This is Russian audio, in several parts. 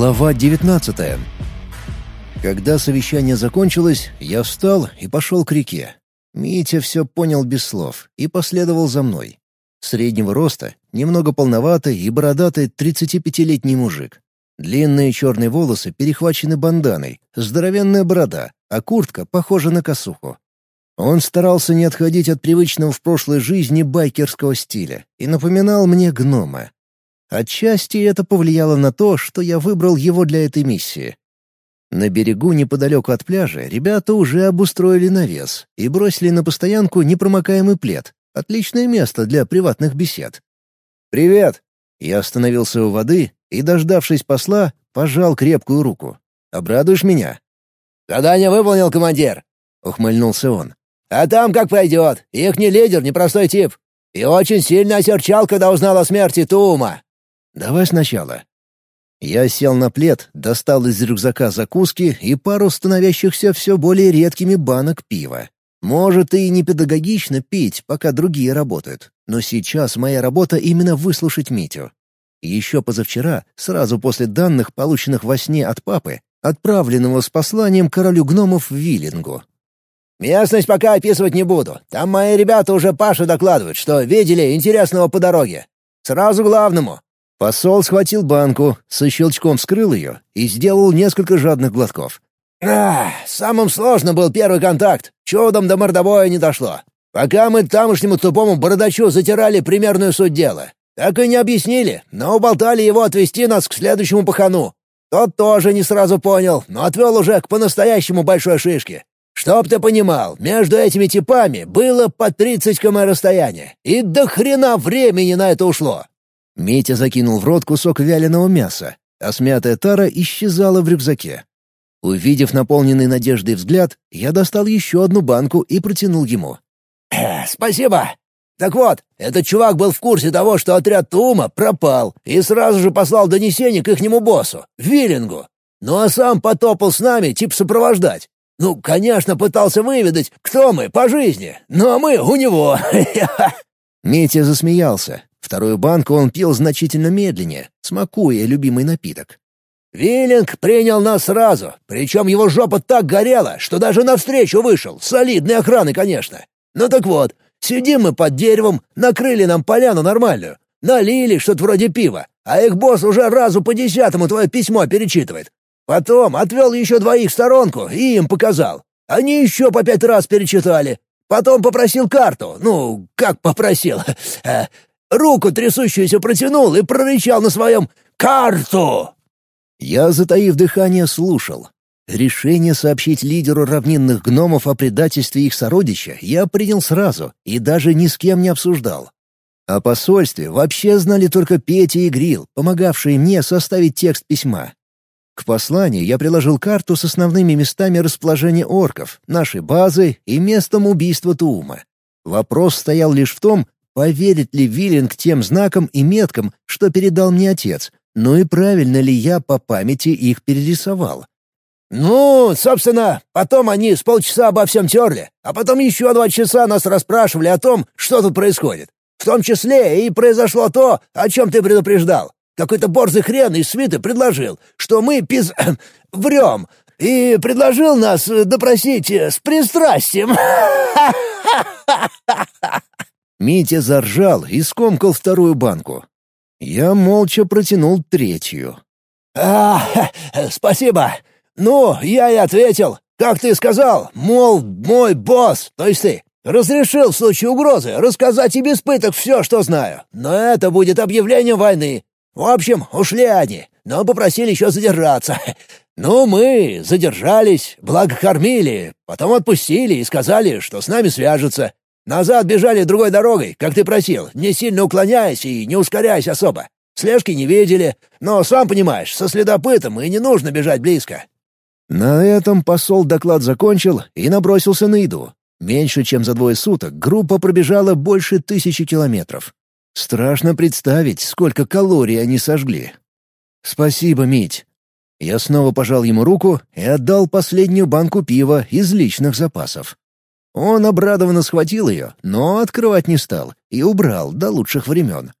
Глава 19 Когда совещание закончилось, я встал и пошел к реке. Митя все понял без слов и последовал за мной. Среднего роста, немного полноватый и бородатый 35-летний мужик. Длинные черные волосы перехвачены банданой, здоровенная борода, а куртка похожа на косуху. Он старался не отходить от привычного в прошлой жизни байкерского стиля и напоминал мне гнома. Отчасти это повлияло на то, что я выбрал его для этой миссии. На берегу неподалеку от пляжа ребята уже обустроили навес и бросили на постоянку непромокаемый плед. Отличное место для приватных бесед. «Привет!» Я остановился у воды и, дождавшись посла, пожал крепкую руку. «Обрадуешь меня?» «Задание выполнил, командир!» — ухмыльнулся он. «А там как пойдет. Их не лидер, непростой тип. И очень сильно осерчал, когда узнал о смерти Тума. Давай сначала. Я сел на плед, достал из рюкзака закуски и пару становящихся все более редкими банок пива. Может, и не педагогично пить, пока другие работают, но сейчас моя работа именно выслушать Митю. Еще позавчера, сразу после данных, полученных во сне от папы, отправленного с посланием королю гномов Виллингу. «Местность пока описывать не буду. Там мои ребята уже Паша докладывают, что видели интересного по дороге. Сразу главному. Посол схватил банку, со щелчком вскрыл ее и сделал несколько жадных глотков. «Ах, самым сложным был первый контакт. Чудом до мордобоя не дошло. Пока мы тамошнему тупому бородачу затирали примерную суть дела. Так и не объяснили, но уболтали его отвезти нас к следующему пахану. Тот тоже не сразу понял, но отвел уже к по-настоящему большой шишке. Чтоб ты понимал, между этими типами было по 30 км расстояния, и до хрена времени на это ушло. Митя закинул в рот кусок вяленого мяса, а смятая тара исчезала в рюкзаке. Увидев наполненный надеждой взгляд, я достал еще одну банку и протянул ему. «Спасибо! Так вот, этот чувак был в курсе того, что отряд Тума пропал, и сразу же послал донесение к ихнему боссу, Виллингу. Ну а сам потопал с нами, типа сопровождать. Ну, конечно, пытался выведать, кто мы по жизни, ну а мы у него. Митя засмеялся, Вторую банку он пил значительно медленнее, смакуя любимый напиток. «Виллинг принял нас сразу, причем его жопа так горела, что даже навстречу вышел, солидной охраны, конечно. Ну так вот, сидим мы под деревом, накрыли нам поляну нормальную, налили что-то вроде пива, а их босс уже разу по десятому твое письмо перечитывает. Потом отвел еще двоих в сторонку и им показал. Они еще по пять раз перечитали. Потом попросил карту. Ну, как попросил? Руку трясущуюся протянул и прорычал на своем «Карту!». Я, затаив дыхание, слушал. Решение сообщить лидеру равнинных гномов о предательстве их сородича я принял сразу и даже ни с кем не обсуждал. О посольстве вообще знали только Петя и Грил, помогавшие мне составить текст письма. К посланию я приложил карту с основными местами расположения орков, нашей базы и местом убийства Туума. Вопрос стоял лишь в том, Поверит ли Виллинг тем знакам и меткам, что передал мне отец? Ну и правильно ли я по памяти их перерисовал? «Ну, собственно, потом они с полчаса обо всем терли, а потом еще два часа нас расспрашивали о том, что тут происходит. В том числе и произошло то, о чем ты предупреждал. Какой-то борзый хрен из свиты предложил, что мы пиз... врем, и предложил нас допросить с пристрастием. Митя заржал и скомкал вторую банку. Я молча протянул третью. «А, спасибо. Ну, я и ответил. Как ты сказал, мол, мой босс, то есть ты, разрешил в случае угрозы рассказать и без пыток все, что знаю. Но это будет объявлением войны. В общем, ушли они, но попросили еще задержаться. Ну, мы задержались, благо кормили, потом отпустили и сказали, что с нами свяжутся. Назад бежали другой дорогой, как ты просил, не сильно уклоняясь и не ускоряясь особо. Слежки не видели, но, сам понимаешь, со следопытом и не нужно бежать близко». На этом посол доклад закончил и набросился на еду. Меньше чем за двое суток группа пробежала больше тысячи километров. Страшно представить, сколько калорий они сожгли. «Спасибо, Мить». Я снова пожал ему руку и отдал последнюю банку пива из личных запасов. Он обрадованно схватил ее, но открывать не стал и убрал до лучших времен.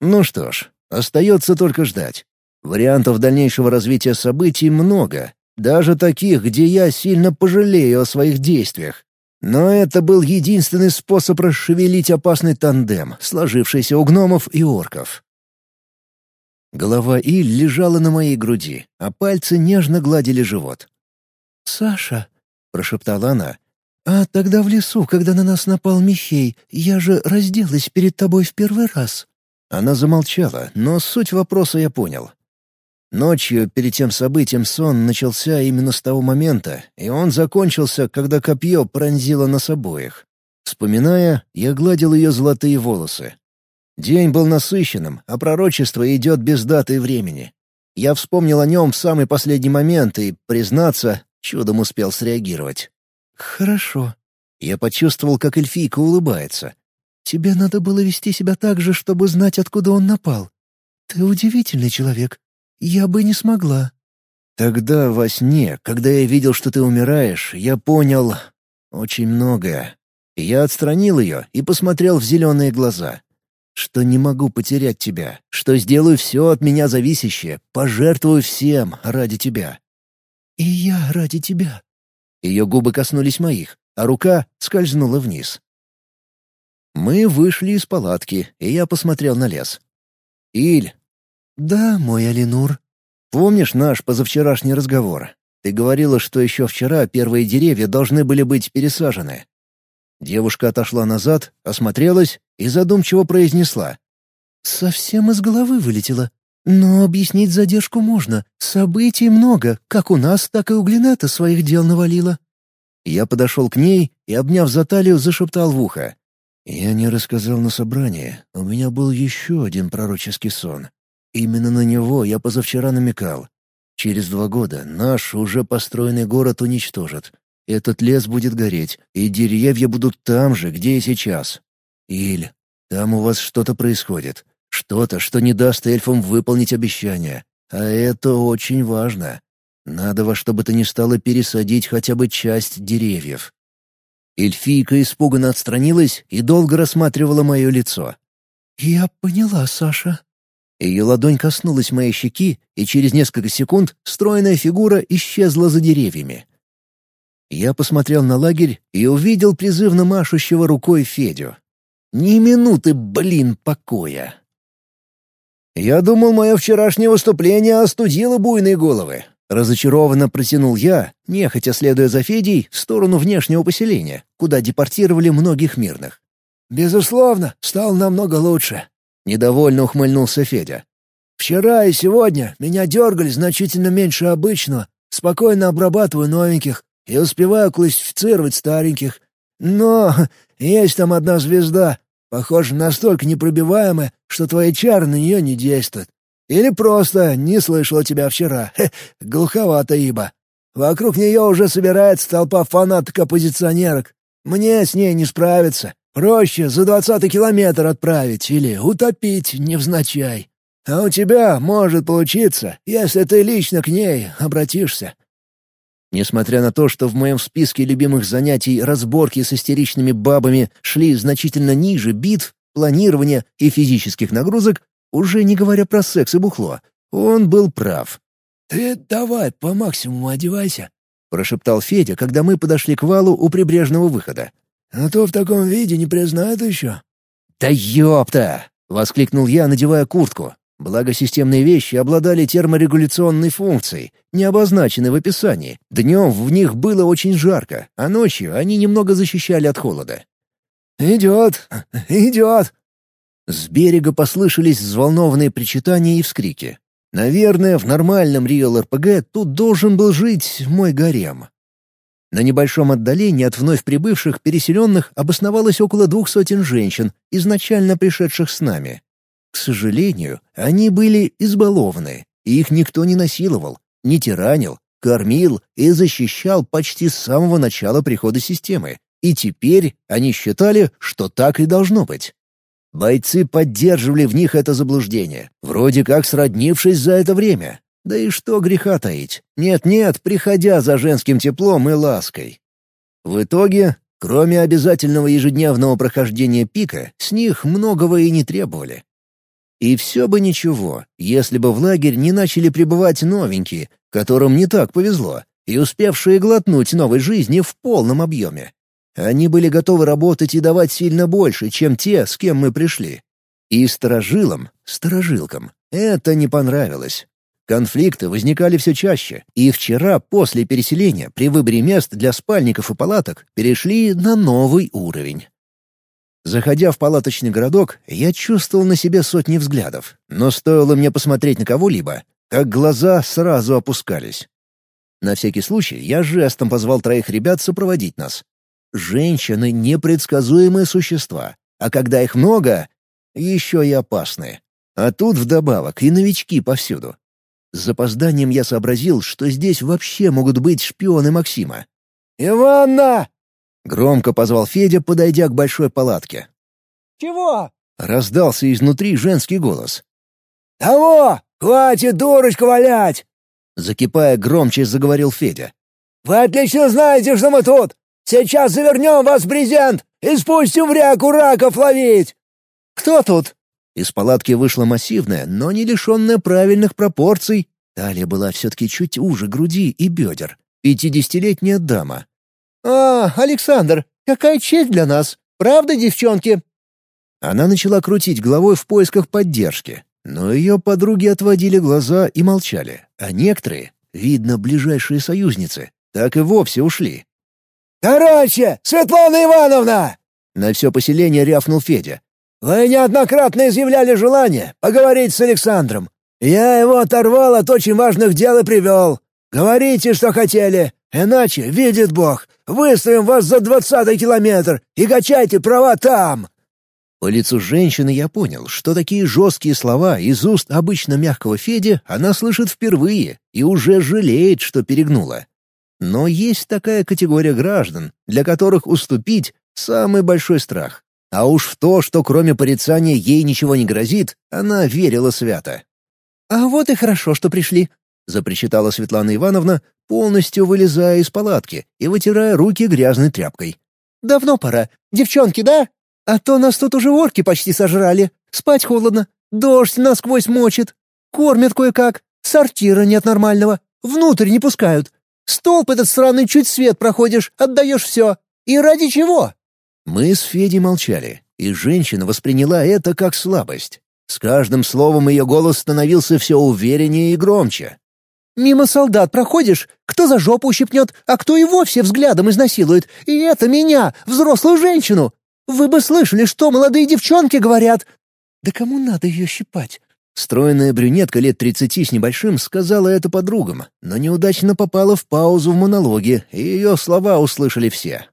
Ну что ж, остается только ждать. Вариантов дальнейшего развития событий много, даже таких, где я сильно пожалею о своих действиях. Но это был единственный способ расшевелить опасный тандем, сложившийся у гномов и орков. Голова Иль лежала на моей груди, а пальцы нежно гладили живот. «Саша», — прошептала она, — «а тогда в лесу, когда на нас напал Михей, я же разделась перед тобой в первый раз». Она замолчала, но суть вопроса я понял. Ночью, перед тем событием, сон начался именно с того момента, и он закончился, когда копье пронзило нас обоих. Вспоминая, я гладил ее золотые волосы. День был насыщенным, а пророчество идет без даты и времени. Я вспомнил о нем в самый последний момент и, признаться, чудом успел среагировать. «Хорошо». Я почувствовал, как эльфийка улыбается. «Тебе надо было вести себя так же, чтобы знать, откуда он напал. Ты удивительный человек. Я бы не смогла». Тогда во сне, когда я видел, что ты умираешь, я понял очень многое. Я отстранил ее и посмотрел в зеленые глаза. Что не могу потерять тебя, что сделаю все от меня зависящее, пожертвую всем ради тебя. «И я ради тебя». Ее губы коснулись моих, а рука скользнула вниз. Мы вышли из палатки, и я посмотрел на лес. «Иль, «Да, мой Алинур». «Помнишь наш позавчерашний разговор? Ты говорила, что еще вчера первые деревья должны были быть пересажены». Девушка отошла назад, осмотрелась и задумчиво произнесла. «Совсем из головы вылетело. Но объяснить задержку можно. Событий много, как у нас, так и у Глинета своих дел навалило». Я подошел к ней и, обняв за талию, зашептал в ухо. «Я не рассказал на собрании. У меня был еще один пророческий сон. Именно на него я позавчера намекал. Через два года наш уже построенный город уничтожат. Этот лес будет гореть, и деревья будут там же, где и сейчас. Иль, там у вас что-то происходит. Что-то, что не даст эльфам выполнить обещания. А это очень важно. Надо во что бы то ни стало пересадить хотя бы часть деревьев. Эльфийка испуганно отстранилась и долго рассматривала мое лицо. «Я поняла, Саша», ее ладонь коснулась моей щеки, и через несколько секунд стройная фигура исчезла за деревьями. Я посмотрел на лагерь и увидел призывно машущего рукой Федю. Ни минуты, блин, покоя. Я думал, мое вчерашнее выступление остудило буйные головы. Разочарованно протянул я, нехотя следуя за Федей, в сторону внешнего поселения, куда депортировали многих мирных. «Безусловно, стал намного лучше», Недовольно ухмыльнулся Федя. «Вчера и сегодня меня дергали значительно меньше обычного. Спокойно обрабатываю новеньких и успеваю классифицировать стареньких. Но есть там одна звезда, похоже, настолько непробиваемая, что твои чары на нее не действуют. Или просто не слышала тебя вчера. Хе, глуховато ибо. Вокруг нее уже собирается толпа фанаток-оппозиционерок. Мне с ней не справиться. Проще за двадцатый километр отправить или утопить невзначай. А у тебя может получиться, если ты лично к ней обратишься». Несмотря на то, что в моем списке любимых занятий разборки с истеричными бабами шли значительно ниже битв, планирования и физических нагрузок, уже не говоря про секс и бухло, он был прав. «Ты давай по максимуму одевайся», — прошептал Федя, когда мы подошли к валу у прибрежного выхода. А то в таком виде не признают еще». «Да ёпта!» — воскликнул я, надевая куртку. Благо системные вещи обладали терморегуляционной функцией, не обозначенной в описании. Днем в них было очень жарко, а ночью они немного защищали от холода. «Идет! Идет!» С берега послышались взволнованные причитания и вскрики. Наверное, в нормальном RPG тут должен был жить мой гарем. На небольшом отдалении от вновь прибывших переселенных обосновалось около двух сотен женщин, изначально пришедших с нами. Сожалению, они были избалованы, их никто не насиловал, не тиранил, кормил и защищал почти с самого начала прихода системы. И теперь они считали, что так и должно быть. Бойцы поддерживали в них это заблуждение, вроде как сроднившись за это время. Да и что греха таить? Нет-нет, приходя за женским теплом и лаской. В итоге, кроме обязательного ежедневного прохождения пика, с них многого и не требовали. И все бы ничего, если бы в лагерь не начали прибывать новенькие, которым не так повезло, и успевшие глотнуть новой жизни в полном объеме. Они были готовы работать и давать сильно больше, чем те, с кем мы пришли. И сторожилам, сторожилкам, это не понравилось. Конфликты возникали все чаще, и вчера, после переселения, при выборе мест для спальников и палаток, перешли на новый уровень. Заходя в палаточный городок, я чувствовал на себе сотни взглядов, но стоило мне посмотреть на кого-либо, как глаза сразу опускались. На всякий случай я жестом позвал троих ребят сопроводить нас. Женщины — непредсказуемые существа, а когда их много, еще и опасные. А тут вдобавок и новички повсюду. С запозданием я сообразил, что здесь вообще могут быть шпионы Максима. «Иванна!» — громко позвал Федя, подойдя к большой палатке. «Чего?» — раздался изнутри женский голос. «Того! Хватит дурочку валять!» Закипая громче, заговорил Федя. «Вы отлично знаете, что мы тут! Сейчас завернем вас в брезент и спустим в реку раков ловить!» «Кто тут?» Из палатки вышла массивная, но не лишенная правильных пропорций. Талия была все-таки чуть уже груди и бедер. Пятидесятилетняя дама. «А, Александр, какая честь для нас! Правда, девчонки?» Она начала крутить головой в поисках поддержки, но ее подруги отводили глаза и молчали, а некоторые, видно, ближайшие союзницы, так и вовсе ушли. «Короче, Светлана Ивановна!» На все поселение рявкнул Федя. Вы неоднократно изъявляли желание поговорить с Александром. Я его оторвал от очень важных дел и привел. Говорите, что хотели, иначе, видит Бог, выставим вас за двадцатый километр и качайте права там». По лицу женщины я понял, что такие жесткие слова из уст обычно мягкого Феди она слышит впервые и уже жалеет, что перегнула. Но есть такая категория граждан, для которых уступить — самый большой страх. А уж в то, что кроме порицания ей ничего не грозит, она верила свято. «А вот и хорошо, что пришли», — запричитала Светлана Ивановна, полностью вылезая из палатки и вытирая руки грязной тряпкой. «Давно пора. Девчонки, да? А то нас тут уже орки почти сожрали. Спать холодно. Дождь насквозь мочит. Кормят кое-как. Сортира нет нормального. Внутрь не пускают. Столб этот сраный чуть свет проходишь, отдаешь все. И ради чего?» Мы с Федей молчали, и женщина восприняла это как слабость. С каждым словом ее голос становился все увереннее и громче. «Мимо солдат проходишь, кто за жопу ущипнет, а кто и вовсе взглядом изнасилует. И это меня, взрослую женщину. Вы бы слышали, что молодые девчонки говорят. Да кому надо ее щипать?» Стройная брюнетка лет тридцати с небольшим сказала это подругам, но неудачно попала в паузу в монологе, и ее слова услышали все.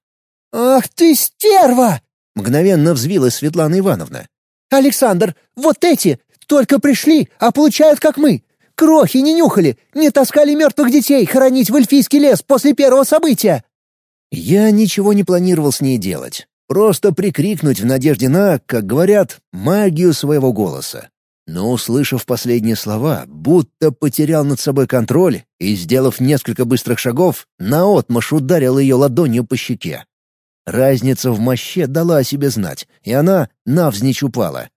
«Ах ты, стерва!» — мгновенно взвилась Светлана Ивановна. «Александр, вот эти только пришли, а получают как мы. Крохи не нюхали, не таскали мертвых детей хоронить в эльфийский лес после первого события». Я ничего не планировал с ней делать. Просто прикрикнуть в надежде на, как говорят, магию своего голоса. Но, услышав последние слова, будто потерял над собой контроль и, сделав несколько быстрых шагов, наотмашь ударил ее ладонью по щеке. Разница в моще дала о себе знать, и она навзничь упала.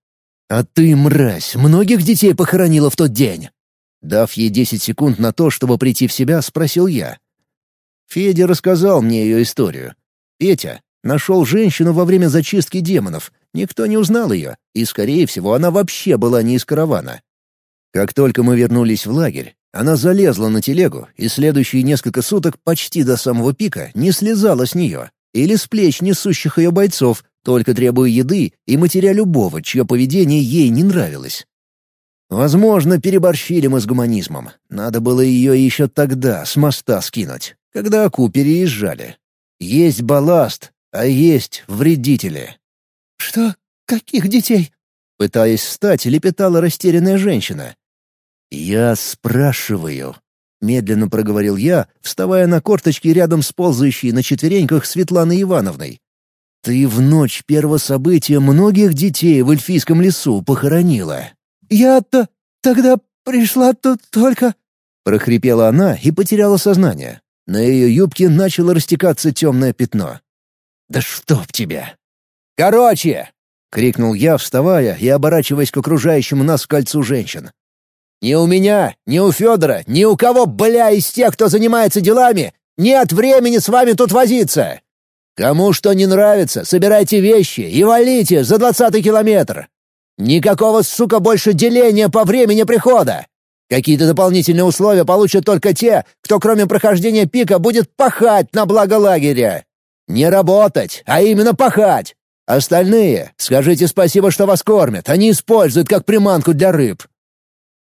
«А ты, мразь, многих детей похоронила в тот день?» Дав ей десять секунд на то, чтобы прийти в себя, спросил я. Федя рассказал мне ее историю. Петя нашел женщину во время зачистки демонов. Никто не узнал ее, и, скорее всего, она вообще была не из каравана. Как только мы вернулись в лагерь, она залезла на телегу и следующие несколько суток почти до самого пика не слезала с нее или с плеч несущих ее бойцов, только требуя еды и матеря любого, чье поведение ей не нравилось. Возможно, переборщили мы с гуманизмом. Надо было ее еще тогда с моста скинуть, когда Аку переезжали. Есть балласт, а есть вредители. «Что? Каких детей?» Пытаясь встать, лепетала растерянная женщина. «Я спрашиваю, — медленно проговорил я, вставая на корточки рядом с ползающей на четвереньках Светланой Ивановной. «Ты в ночь первого события многих детей в эльфийском лесу похоронила». «Я-то тогда пришла тут только...» Прохрипела она и потеряла сознание. На ее юбке начало растекаться темное пятно. «Да чтоб тебя!» «Короче!» — крикнул я, вставая и оборачиваясь к окружающему нас кольцу женщин. «Ни у меня, ни у Федора, ни у кого, бля, из тех, кто занимается делами, нет времени с вами тут возиться! Кому что не нравится, собирайте вещи и валите за двадцатый километр! Никакого, сука, больше деления по времени прихода! Какие-то дополнительные условия получат только те, кто кроме прохождения пика будет пахать на благо лагеря. Не работать, а именно пахать. Остальные, скажите спасибо, что вас кормят, они используют как приманку для рыб».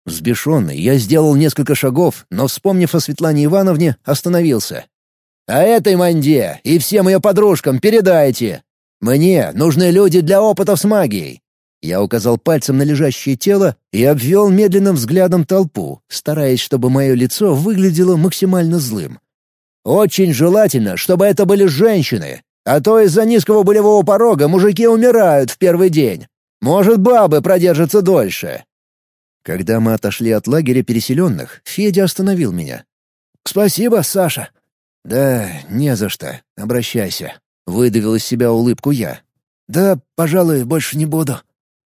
Взбешенный, я сделал несколько шагов, но, вспомнив о Светлане Ивановне, остановился. «А этой Манде и всем ее подружкам передайте. Мне нужны люди для опытов с магией. Я указал пальцем на лежащее тело и обвел медленным взглядом толпу, стараясь, чтобы мое лицо выглядело максимально злым. «Очень желательно, чтобы это были женщины, а то из-за низкого болевого порога мужики умирают в первый день. Может, бабы продержатся дольше». Когда мы отошли от лагеря переселенных, Федя остановил меня. «Спасибо, Саша». «Да, не за что. Обращайся». Выдавил из себя улыбку я. «Да, пожалуй, больше не буду».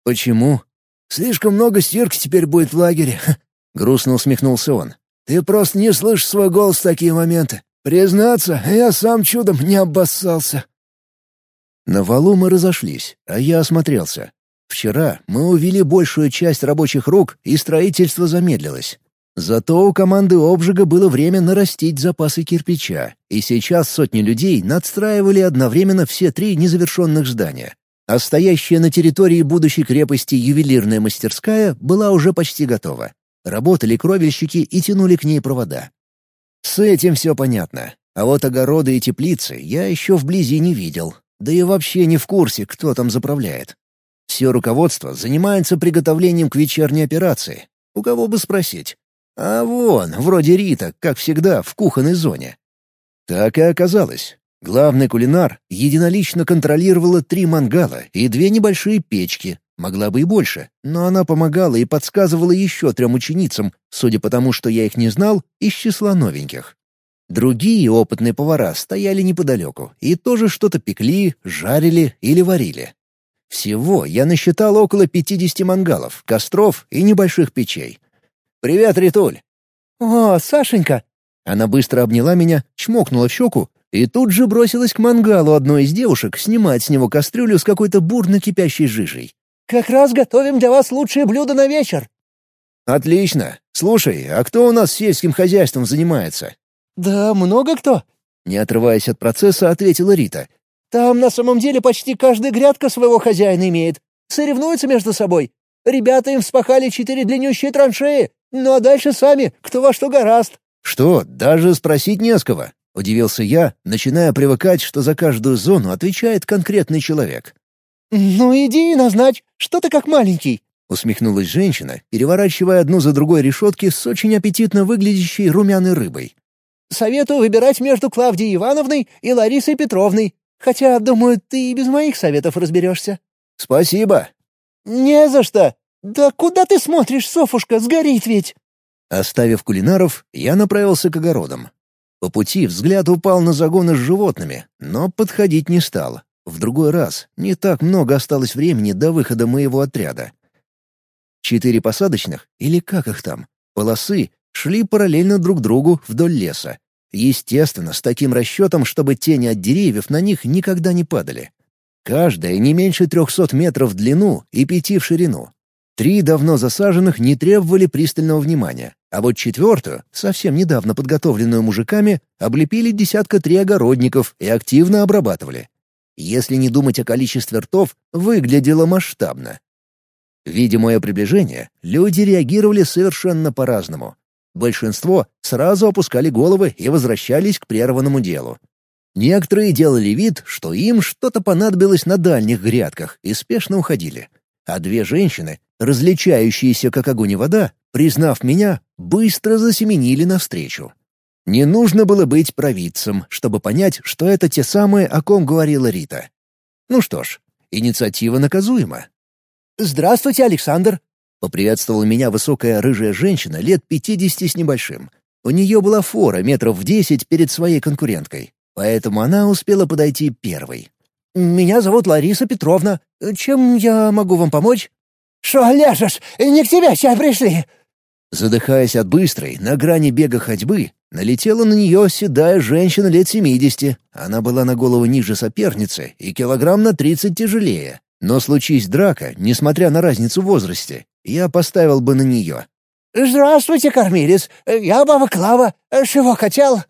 «Почему?» «Слишком много стирки теперь будет в лагере», — грустно усмехнулся он. «Ты просто не слышишь свой голос в такие моменты. Признаться, я сам чудом не обоссался». На валу мы разошлись, а я осмотрелся. Вчера мы увели большую часть рабочих рук, и строительство замедлилось. Зато у команды обжига было время нарастить запасы кирпича, и сейчас сотни людей надстраивали одновременно все три незавершенных здания а стоящая на территории будущей крепости ювелирная мастерская была уже почти готова. Работали кровельщики и тянули к ней провода. С этим все понятно. А вот огороды и теплицы я еще вблизи не видел. Да и вообще не в курсе, кто там заправляет. Все руководство занимается приготовлением к вечерней операции. У кого бы спросить? А вон, вроде Рита, как всегда, в кухонной зоне. Так и оказалось. Главный кулинар единолично контролировала три мангала и две небольшие печки, могла бы и больше, но она помогала и подсказывала еще трем ученицам, судя по тому, что я их не знал, из числа новеньких. Другие опытные повара стояли неподалеку и тоже что-то пекли, жарили или варили. Всего я насчитал около пятидесяти мангалов, костров и небольших печей. «Привет, Ритуль!» «О, Сашенька!» Она быстро обняла меня, чмокнула в щеку и тут же бросилась к мангалу одной из девушек снимать с него кастрюлю с какой-то бурно кипящей жижей. «Как раз готовим для вас лучшее блюдо на вечер». «Отлично. Слушай, а кто у нас сельским хозяйством занимается?» «Да много кто», — не отрываясь от процесса, ответила Рита. «Там на самом деле почти каждая грядка своего хозяина имеет. Соревнуются между собой. Ребята им вспахали четыре длиннющие траншеи, ну а дальше сами, кто во что гораст». «Что, даже спросить не с кого?» Удивился я, начиная привыкать, что за каждую зону отвечает конкретный человек. «Ну иди и назначь, что ты как маленький», — усмехнулась женщина, переворачивая одну за другой решетки с очень аппетитно выглядящей румяной рыбой. «Советую выбирать между Клавдией Ивановной и Ларисой Петровной, хотя, думаю, ты и без моих советов разберешься». «Спасибо». «Не за что. Да куда ты смотришь, Софушка, сгорит ведь». Оставив кулинаров, я направился к огородам. По пути взгляд упал на загоны с животными, но подходить не стал. В другой раз не так много осталось времени до выхода моего отряда. Четыре посадочных, или как их там, полосы шли параллельно друг другу вдоль леса. Естественно, с таким расчетом, чтобы тени от деревьев на них никогда не падали. Каждая не меньше трехсот метров в длину и пяти в ширину. Три давно засаженных не требовали пристального внимания, а вот четвертую, совсем недавно подготовленную мужиками, облепили десятка три огородников и активно обрабатывали. Если не думать о количестве ртов, выглядело масштабно. Видя мое приближение, люди реагировали совершенно по-разному. Большинство сразу опускали головы и возвращались к прерванному делу. Некоторые делали вид, что им что-то понадобилось на дальних грядках и спешно уходили. А две женщины различающиеся как огонь и вода, признав меня, быстро засеменили навстречу. Не нужно было быть провидцем, чтобы понять, что это те самые, о ком говорила Рита. Ну что ж, инициатива наказуема. «Здравствуйте, Александр!» — поприветствовала меня высокая рыжая женщина лет пятидесяти с небольшим. У нее была фора метров в десять перед своей конкуренткой, поэтому она успела подойти первой. «Меня зовут Лариса Петровна. Чем я могу вам помочь?» «Шо ляжешь? Не к тебе сейчас пришли!» Задыхаясь от быстрой, на грани бега ходьбы, налетела на нее седая женщина лет семидесяти. Она была на голову ниже соперницы и килограмм на тридцать тяжелее. Но случись драка, несмотря на разницу в возрасте, я поставил бы на нее. «Здравствуйте, кормилец. Я баба Клава. Чего хотел?»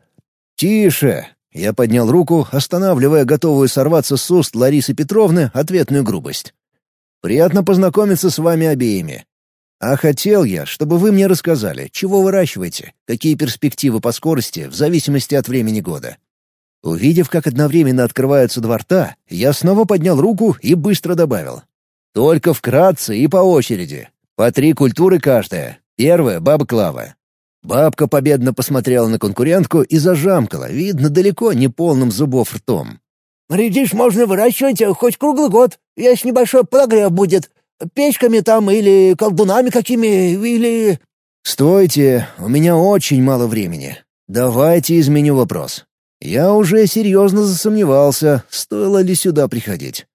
«Тише!» Я поднял руку, останавливая готовую сорваться с уст Ларисы Петровны ответную грубость. «Приятно познакомиться с вами обеими. А хотел я, чтобы вы мне рассказали, чего выращиваете, какие перспективы по скорости в зависимости от времени года. Увидев, как одновременно открываются два рта, я снова поднял руку и быстро добавил. Только вкратце и по очереди. По три культуры каждая. Первая — баба Клава. Бабка победно посмотрела на конкурентку и зажамкала, видно, далеко не полным зубов ртом. «Редиш можно выращивать хоть круглый год, если небольшой подогрев будет. Печками там или колдунами какими, или...» «Стойте, у меня очень мало времени. Давайте изменю вопрос. Я уже серьезно засомневался, стоило ли сюда приходить.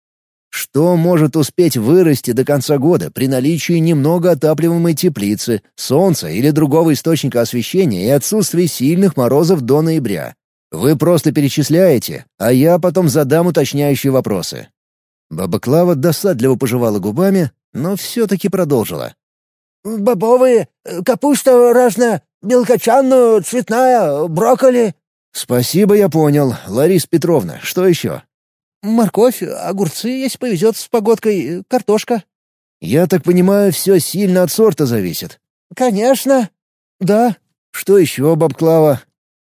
Что может успеть вырасти до конца года при наличии немного отапливаемой теплицы, солнца или другого источника освещения и отсутствии сильных морозов до ноября? Вы просто перечисляете, а я потом задам уточняющие вопросы. Баба Клава досадливо пожевала губами, но все-таки продолжила. «Бобовые, капуста разная, белкочанную, цветная, брокколи». «Спасибо, я понял. Лариса Петровна, что еще?» «Морковь, огурцы, если повезет с погодкой, картошка». «Я так понимаю, все сильно от сорта зависит?» «Конечно». «Да». «Что еще, баб Клава?»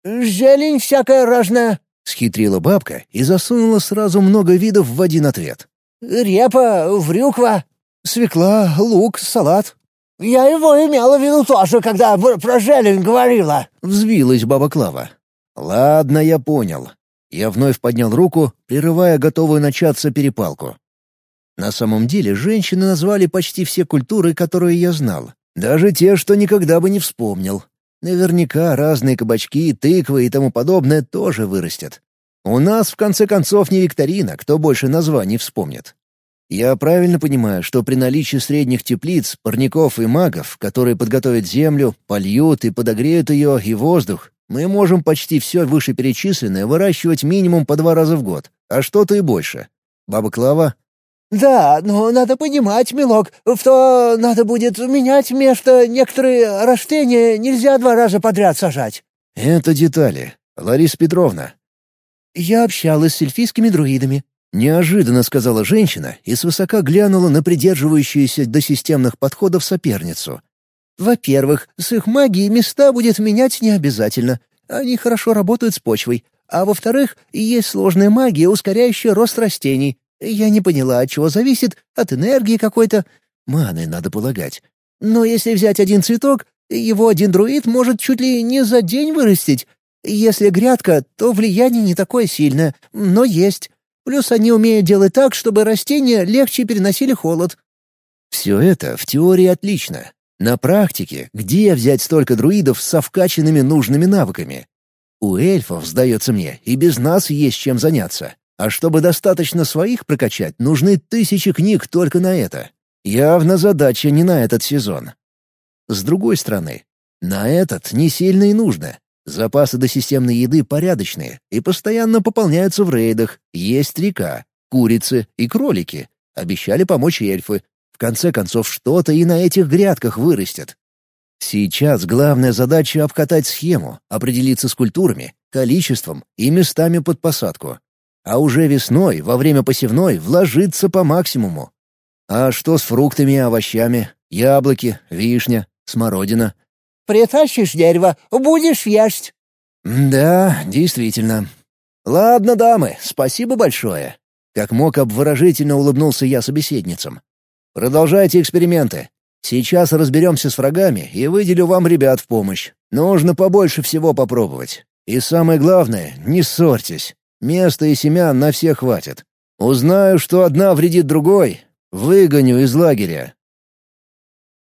«Зелень всякая разная». Схитрила бабка и засунула сразу много видов в один ответ. «Репа, врюква». «Свекла, лук, салат». «Я его имела в виду тоже, когда про зелень говорила». Взвилась баба Клава. «Ладно, я понял». Я вновь поднял руку, прерывая готовую начаться перепалку. На самом деле женщины назвали почти все культуры, которые я знал. Даже те, что никогда бы не вспомнил. Наверняка разные кабачки, тыквы и тому подобное тоже вырастет. У нас, в конце концов, не викторина, кто больше названий вспомнит. Я правильно понимаю, что при наличии средних теплиц, парников и магов, которые подготовят землю, польют и подогреют ее и воздух, мы можем почти все вышеперечисленное выращивать минимум по два раза в год, а что-то и больше. Баба Клава? «Да, но надо понимать, милок, в то надо будет менять место, некоторые растения нельзя два раза подряд сажать». «Это детали. Лариса Петровна». «Я общалась с эльфийскими друидами», — неожиданно сказала женщина и свысока глянула на придерживающуюся до системных подходов соперницу. Во-первых, с их магией места будет менять не обязательно. Они хорошо работают с почвой. А во-вторых, есть сложная магия, ускоряющая рост растений. Я не поняла, от чего зависит, от энергии какой-то. Маны, надо полагать. Но если взять один цветок, его один друид может чуть ли не за день вырастить. Если грядка, то влияние не такое сильное, но есть. Плюс они умеют делать так, чтобы растения легче переносили холод. Все это в теории отлично, на практике, где взять столько друидов со вкачанными нужными навыками? У эльфов, сдается мне, и без нас есть чем заняться. А чтобы достаточно своих прокачать, нужны тысячи книг только на это. Явно задача не на этот сезон. С другой стороны, на этот не сильно и нужно. Запасы досистемной еды порядочные и постоянно пополняются в рейдах. Есть река, курицы и кролики. Обещали помочь эльфы, в конце концов, что-то и на этих грядках вырастет. Сейчас главная задача — обкатать схему, определиться с культурами, количеством и местами под посадку. А уже весной, во время посевной, вложиться по максимуму. А что с фруктами и овощами? Яблоки, вишня, смородина. «Притащишь дерево, будешь есть». «Да, действительно. Ладно, дамы, спасибо большое». Как мог обворожительно улыбнулся я собеседницам. Продолжайте эксперименты. Сейчас разберемся с врагами и выделю вам ребят в помощь. Нужно побольше всего попробовать. И самое главное, не ссорьтесь. Места и семян на всех хватит. Узнаю, что одна вредит другой, выгоню из лагеря.